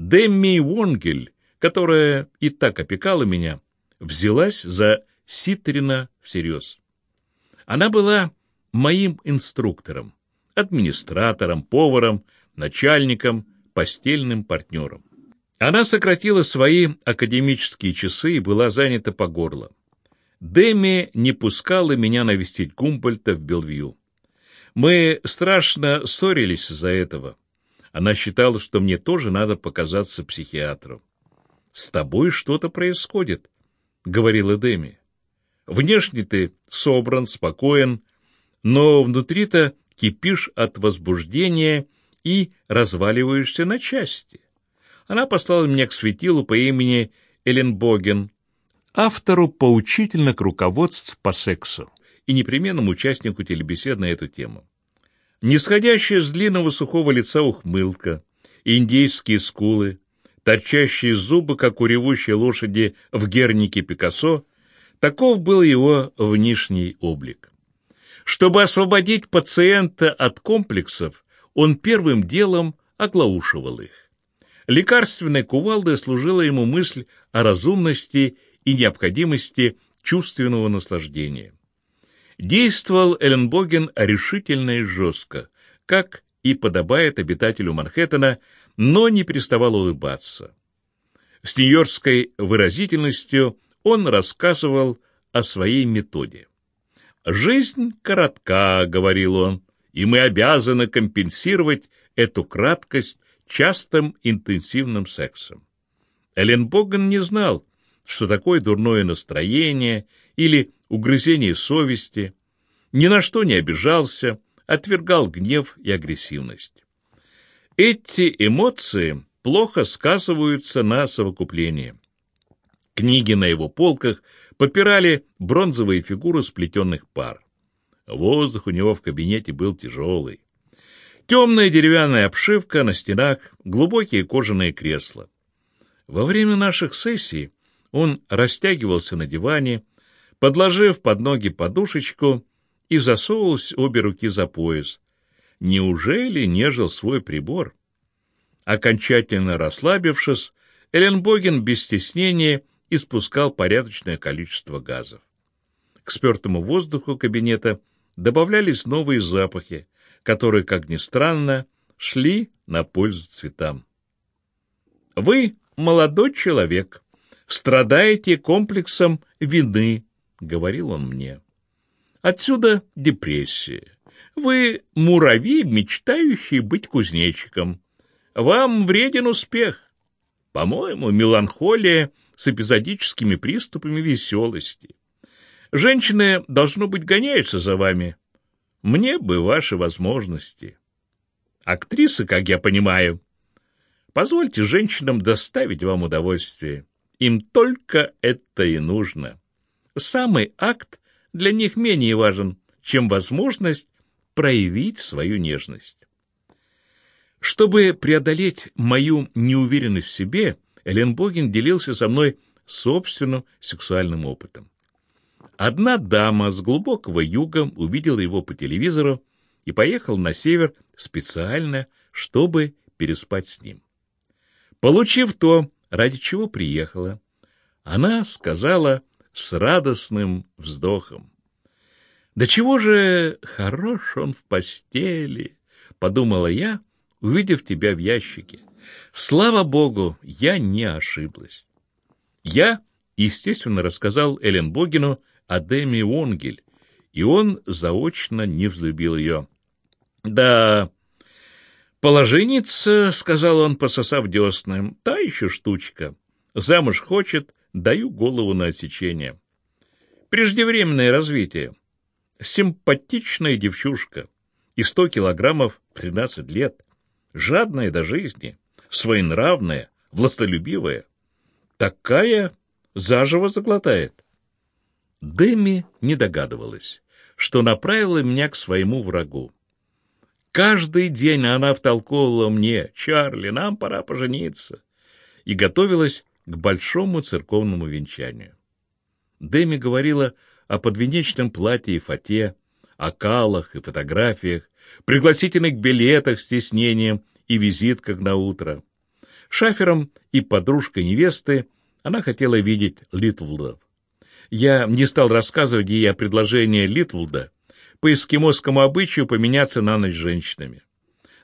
Демми Вонгель, которая и так опекала меня, взялась за Ситрина всерьез. Она была моим инструктором, администратором, поваром, начальником, постельным партнером. Она сократила свои академические часы и была занята по горло. Деми не пускала меня навестить Гумбольта в Белвью. Мы страшно ссорились из-за этого. Она считала, что мне тоже надо показаться психиатром. «С тобой что-то происходит», — говорила Деми. «Внешне ты собран, спокоен, но внутри-то кипишь от возбуждения и разваливаешься на части». Она послала меня к светилу по имени Эленбоген, автору поучительных руководств по сексу и непременному участнику телебесед на эту тему. Нисходящая с длинного сухого лица ухмылка, индейские скулы, торчащие зубы, как у ревущей лошади в гернике Пикассо, таков был его внешний облик. Чтобы освободить пациента от комплексов, он первым делом оглаушивал их. Лекарственной кувалдой служила ему мысль о разумности и необходимости чувственного наслаждения. Действовал Эленбоген решительно и жестко, как и подобает обитателю Манхэттена, но не переставал улыбаться. С нью-йоркской выразительностью он рассказывал о своей методе. «Жизнь коротка», — говорил он, — «и мы обязаны компенсировать эту краткость частым интенсивным сексом. Эллен Боган не знал, что такое дурное настроение или угрызение совести, ни на что не обижался, отвергал гнев и агрессивность. Эти эмоции плохо сказываются на совокуплении. Книги на его полках попирали бронзовые фигуры сплетенных пар. Воздух у него в кабинете был тяжелый. Темная деревянная обшивка на стенах, глубокие кожаные кресла. Во время наших сессий он растягивался на диване, подложив под ноги подушечку и засовывал обе руки за пояс. Неужели нежил свой прибор? Окончательно расслабившись, Эленбоген без стеснения испускал порядочное количество газов. К спертому воздуху кабинета добавлялись новые запахи, которые, как ни странно, шли на пользу цветам. «Вы, молодой человек, страдаете комплексом вины», — говорил он мне. «Отсюда депрессия. Вы муравей, мечтающий быть кузнечиком. Вам вреден успех. По-моему, меланхолия с эпизодическими приступами веселости. Женщины, должно быть, гоняются за вами, мне бы ваши возможности. Актрисы, как я понимаю. Позвольте женщинам доставить вам удовольствие. Им только это и нужно. Самый акт для них менее важен, чем возможность проявить свою нежность. Чтобы преодолеть мою неуверенность в себе, Элен Богин делился со мной собственным сексуальным опытом. Одна дама с глубокого юга увидела его по телевизору и поехала на север специально, чтобы переспать с ним. Получив то, ради чего приехала, она сказала с радостным вздохом. «Да чего же хорош он в постели!» — подумала я, увидев тебя в ящике. Слава богу, я не ошиблась. Я, естественно, рассказал Элен Богину Адеми Уонгель, и он заочно не взлюбил ее. «Да, положенница», — сказал он, пососав десны, — «та еще штучка. Замуж хочет, даю голову на отсечение. Преждевременное развитие. Симпатичная девчушка. И сто килограммов в тринадцать лет. Жадная до жизни, своенравная, властолюбивая. Такая заживо заглотает. Дэми не догадывалась, что направила меня к своему врагу. Каждый день она втолковывала мне, «Чарли, нам пора пожениться», и готовилась к большому церковному венчанию. Дэми говорила о подвенечном платье и фате, о калах и фотографиях, пригласительных билетах с тиснением и визитках на утро. Шафером и подружкой невесты она хотела видеть Литвлдов. Я не стал рассказывать ей о предложении Литвлда по эскимосскому обычаю поменяться на ночь женщинами.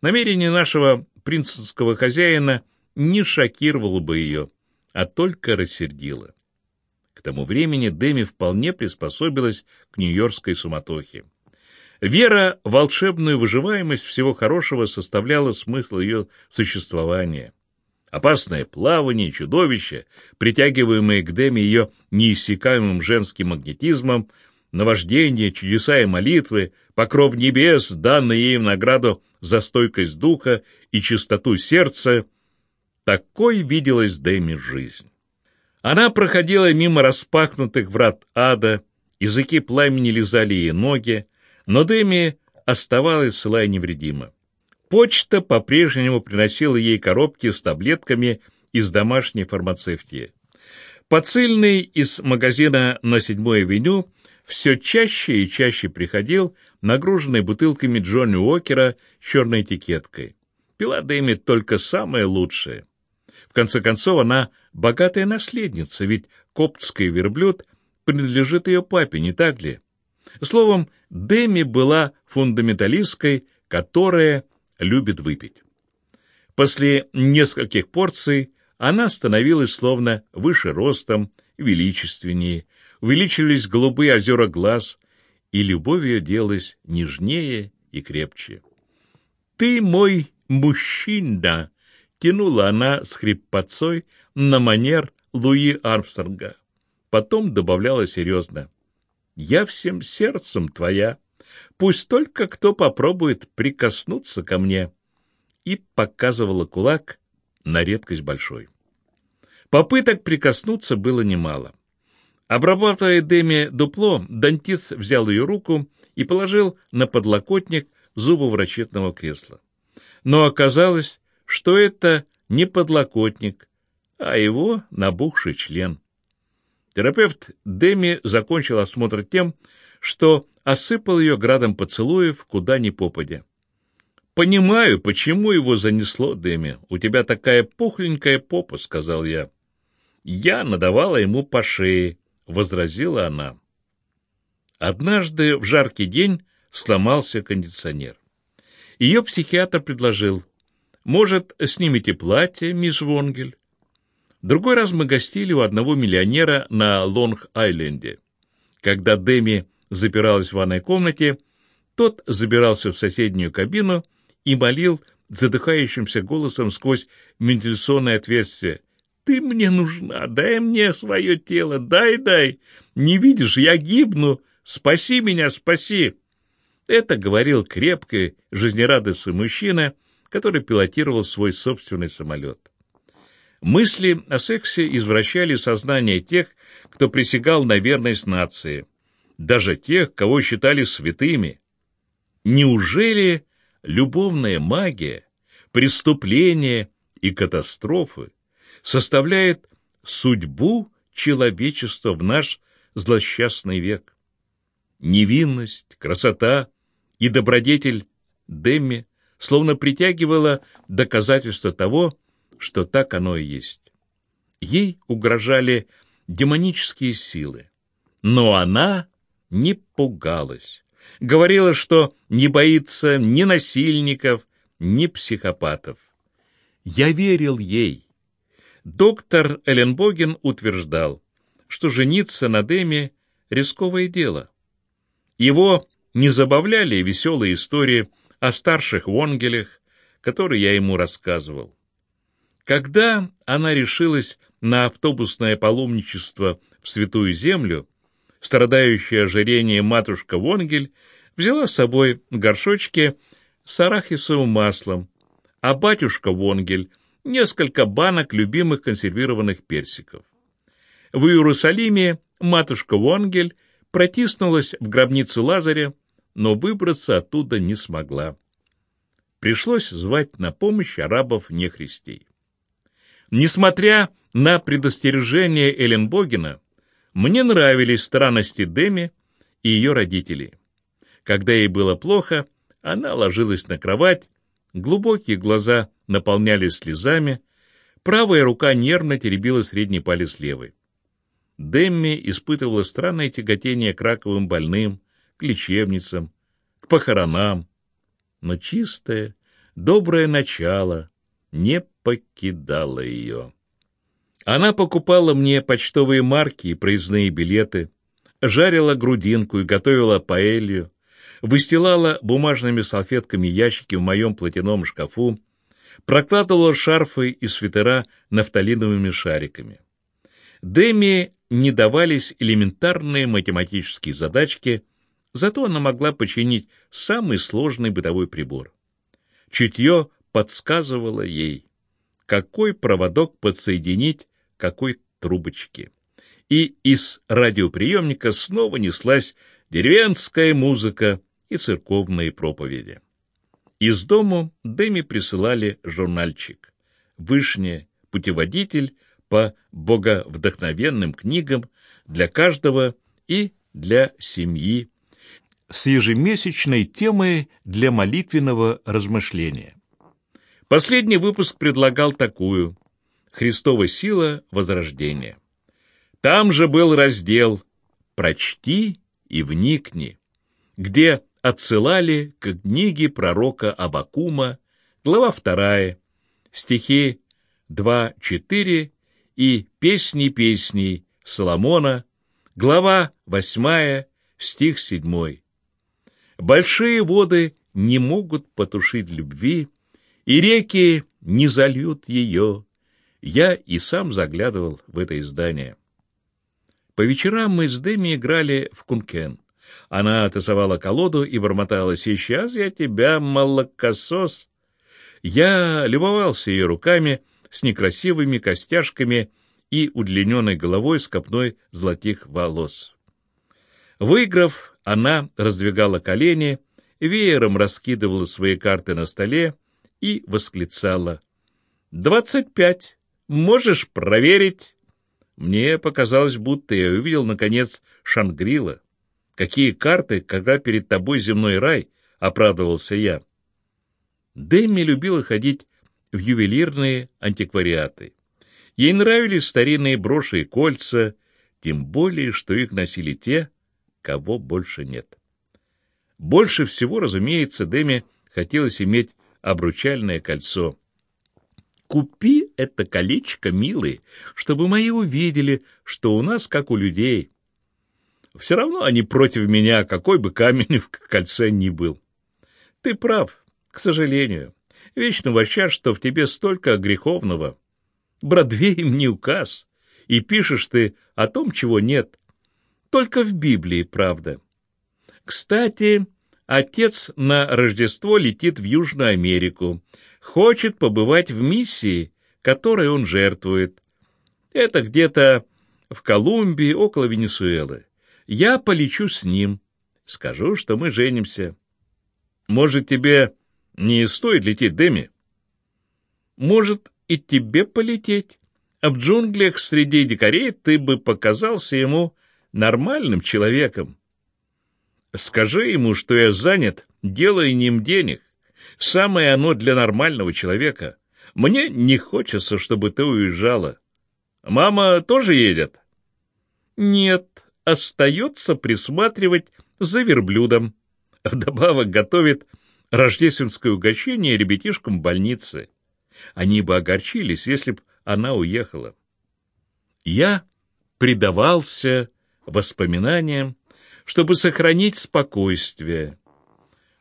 Намерение нашего принцесского хозяина не шокировало бы ее, а только рассердило. К тому времени Деми вполне приспособилась к нью-йоркской суматохе. Вера в волшебную выживаемость всего хорошего составляла смысл ее существования. Опасное плавание, чудовище, притягиваемые к Деме ее неиссякаемым женским магнетизмом, наваждение, чудеса и молитвы, покров небес, данный ей в награду за стойкость духа и чистоту сердца, такой виделась Дэми жизнь. Она проходила мимо распахнутых врат ада, языки пламени лизали ей ноги, но Дэми оставалась цела и невредима. Почта по-прежнему приносила ей коробки с таблетками из домашней фармацевтии. Поцельный из магазина на седьмой авеню все чаще и чаще приходил, нагруженный бутылками Джонни Уокера с черной этикеткой. Пила Дэми только самое лучшее. Конце концов, она богатая наследница, ведь коптский верблюд принадлежит ее папе, не так ли? Словом, Дэми была фундаменталисткой, которая любит выпить. После нескольких порций она становилась словно выше ростом, величественнее, увеличивались голубые озера глаз, и любовь ее делалась нежнее и крепче. «Ты мой мужчина!» — тянула она с на манер Луи Армстронга. Потом добавляла серьезно. «Я всем сердцем твоя!» Пусть только кто попробует прикоснуться ко мне. И показывала кулак на редкость большой. Попыток прикоснуться было немало. Обрабатывая Деми дупло, Дантис взял ее руку и положил на подлокотник зубоврачетного кресла. Но оказалось, что это не подлокотник, а его набухший член. Терапевт Деми закончил осмотр тем, что осыпал ее градом поцелуев, куда ни попадя. «Понимаю, почему его занесло, Дэми. У тебя такая пухленькая попа», — сказал я. «Я надавала ему по шее», — возразила она. Однажды в жаркий день сломался кондиционер. Ее психиатр предложил, «Может, снимете платье, мисс Вонгель?» Другой раз мы гостили у одного миллионера на Лонг-Айленде. Когда Дэми запиралась в ванной комнате, тот забирался в соседнюю кабину и молил задыхающимся голосом сквозь вентиляционное отверстие. «Ты мне нужна, дай мне свое тело, дай, дай! Не видишь, я гибну! Спаси меня, спаси!» Это говорил крепкий, жизнерадостный мужчина, который пилотировал свой собственный самолет. Мысли о сексе извращали сознание тех, кто присягал на верность нации – даже тех, кого считали святыми. Неужели любовная магия, преступления и катастрофы составляет судьбу человечества в наш злосчастный век? Невинность, красота и добродетель Демми словно притягивала доказательства того, что так оно и есть. Ей угрожали демонические силы, но она не пугалась. Говорила, что не боится ни насильников, ни психопатов. Я верил ей. Доктор Эленбоген утверждал, что жениться на Деме — рисковое дело. Его не забавляли веселые истории о старших вонгелях, которые я ему рассказывал. Когда она решилась на автобусное паломничество в Святую Землю, страдающая ожирением матушка Вонгель взяла с собой горшочки с арахисовым маслом, а батюшка Вонгель — несколько банок любимых консервированных персиков. В Иерусалиме матушка Вонгель протиснулась в гробницу Лазаря, но выбраться оттуда не смогла. Пришлось звать на помощь арабов-нехристей. Несмотря на предостережение Эленбогена, мне нравились странности Деми и ее родителей. Когда ей было плохо, она ложилась на кровать, глубокие глаза наполнялись слезами, Правая рука нервно теребила средний палец левой. Демми испытывала странное тяготение к раковым больным, к лечебницам, к похоронам. Но чистое, доброе начало не покидало ее. Она покупала мне почтовые марки и проездные билеты, жарила грудинку и готовила паэлью, выстилала бумажными салфетками ящики в моем платяном шкафу, прокладывала шарфы и свитера нафталиновыми шариками. Деми не давались элементарные математические задачки, зато она могла починить самый сложный бытовой прибор. Чутье подсказывало ей, какой проводок подсоединить какой трубочке. И из радиоприемника снова неслась деревенская музыка и церковные проповеди. Из дому Дэми присылали журнальчик «Вышне. Путеводитель по боговдохновенным книгам для каждого и для семьи» с ежемесячной темой для молитвенного размышления. Последний выпуск предлагал такую «Христова сила возрождения». Там же был раздел «Прочти и вникни», где отсылали к книге пророка Абакума, глава 2, стихи 2-4 и «Песни песней» Соломона, глава 8, стих 7. Большие воды не могут потушить любви, и реки не зальют ее. Я и сам заглядывал в это издание. По вечерам мы с Дэми играли в кункен. Она тасовала колоду и бормотала «Сейчас я тебя, молокосос!» Я любовался ее руками с некрасивыми костяшками и удлиненной головой с копной золотых волос. Выиграв, она раздвигала колени, веером раскидывала свои карты на столе и восклицала «Двадцать пять! Можешь проверить?» Мне показалось, будто я увидел, наконец, Шангрила. Какие карты, когда перед тобой земной рай, — оправдывался я. Дэмми любила ходить в ювелирные антиквариаты. Ей нравились старинные броши и кольца, тем более, что их носили те, кого больше нет. Больше всего, разумеется, Дэмми хотелось иметь обручальное кольцо. «Купи это колечко, милый, чтобы мои увидели, что у нас как у людей», все равно они против меня, какой бы камень в кольце ни был. Ты прав, к сожалению. Вечно ворчат, что в тебе столько греховного. Бродвей им не указ, и пишешь ты о том, чего нет. Только в Библии, правда. Кстати, отец на Рождество летит в Южную Америку, хочет побывать в миссии, которой он жертвует. Это где-то в Колумбии, около Венесуэлы. Я полечу с ним. Скажу, что мы женимся. Может, тебе не стоит лететь, Дэми? Может, и тебе полететь. А в джунглях среди дикарей ты бы показался ему нормальным человеком. Скажи ему, что я занят деланием денег. Самое оно для нормального человека. Мне не хочется, чтобы ты уезжала. Мама тоже едет? Нет, остается присматривать за верблюдом. Вдобавок готовит рождественское угощение ребятишкам больницы. Они бы огорчились, если б она уехала. Я предавался воспоминаниям, чтобы сохранить спокойствие.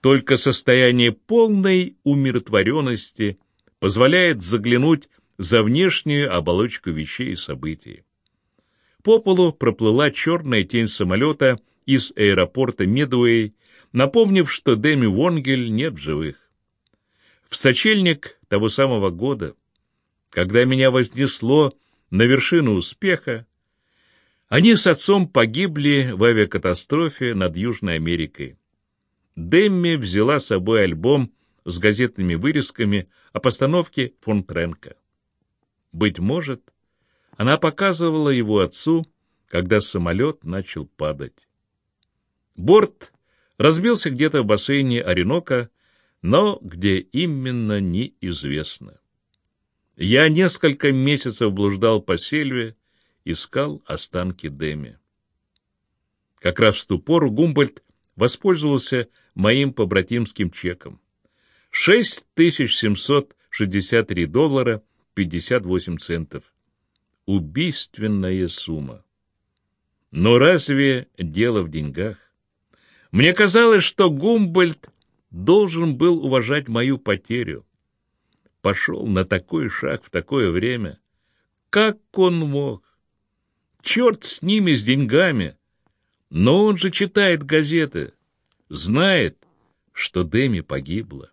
Только состояние полной умиротворенности позволяет заглянуть за внешнюю оболочку вещей и событий. По полу проплыла черная тень самолета из аэропорта Медуэй, напомнив, что Дэми Вонгель нет в живых. В сочельник того самого года, когда меня вознесло на вершину успеха, они с отцом погибли в авиакатастрофе над Южной Америкой. Демми взяла с собой альбом с газетными вырезками о постановке фон Тренка. Быть может, она показывала его отцу, когда самолет начал падать. Борт разбился где-то в бассейне Оренока, но где именно неизвестно. Я несколько месяцев блуждал по сельве, искал останки Деми. Как раз в ту пору Гумбольд воспользовался моим побратимским чеком. 6763 доллара 58 центов. Убийственная сумма. Но разве дело в деньгах? Мне казалось, что Гумбольд должен был уважать мою потерю. Пошел на такой шаг в такое время. Как он мог? Черт с ними, с деньгами! Но он же читает газеты, знает, что Деми погибла.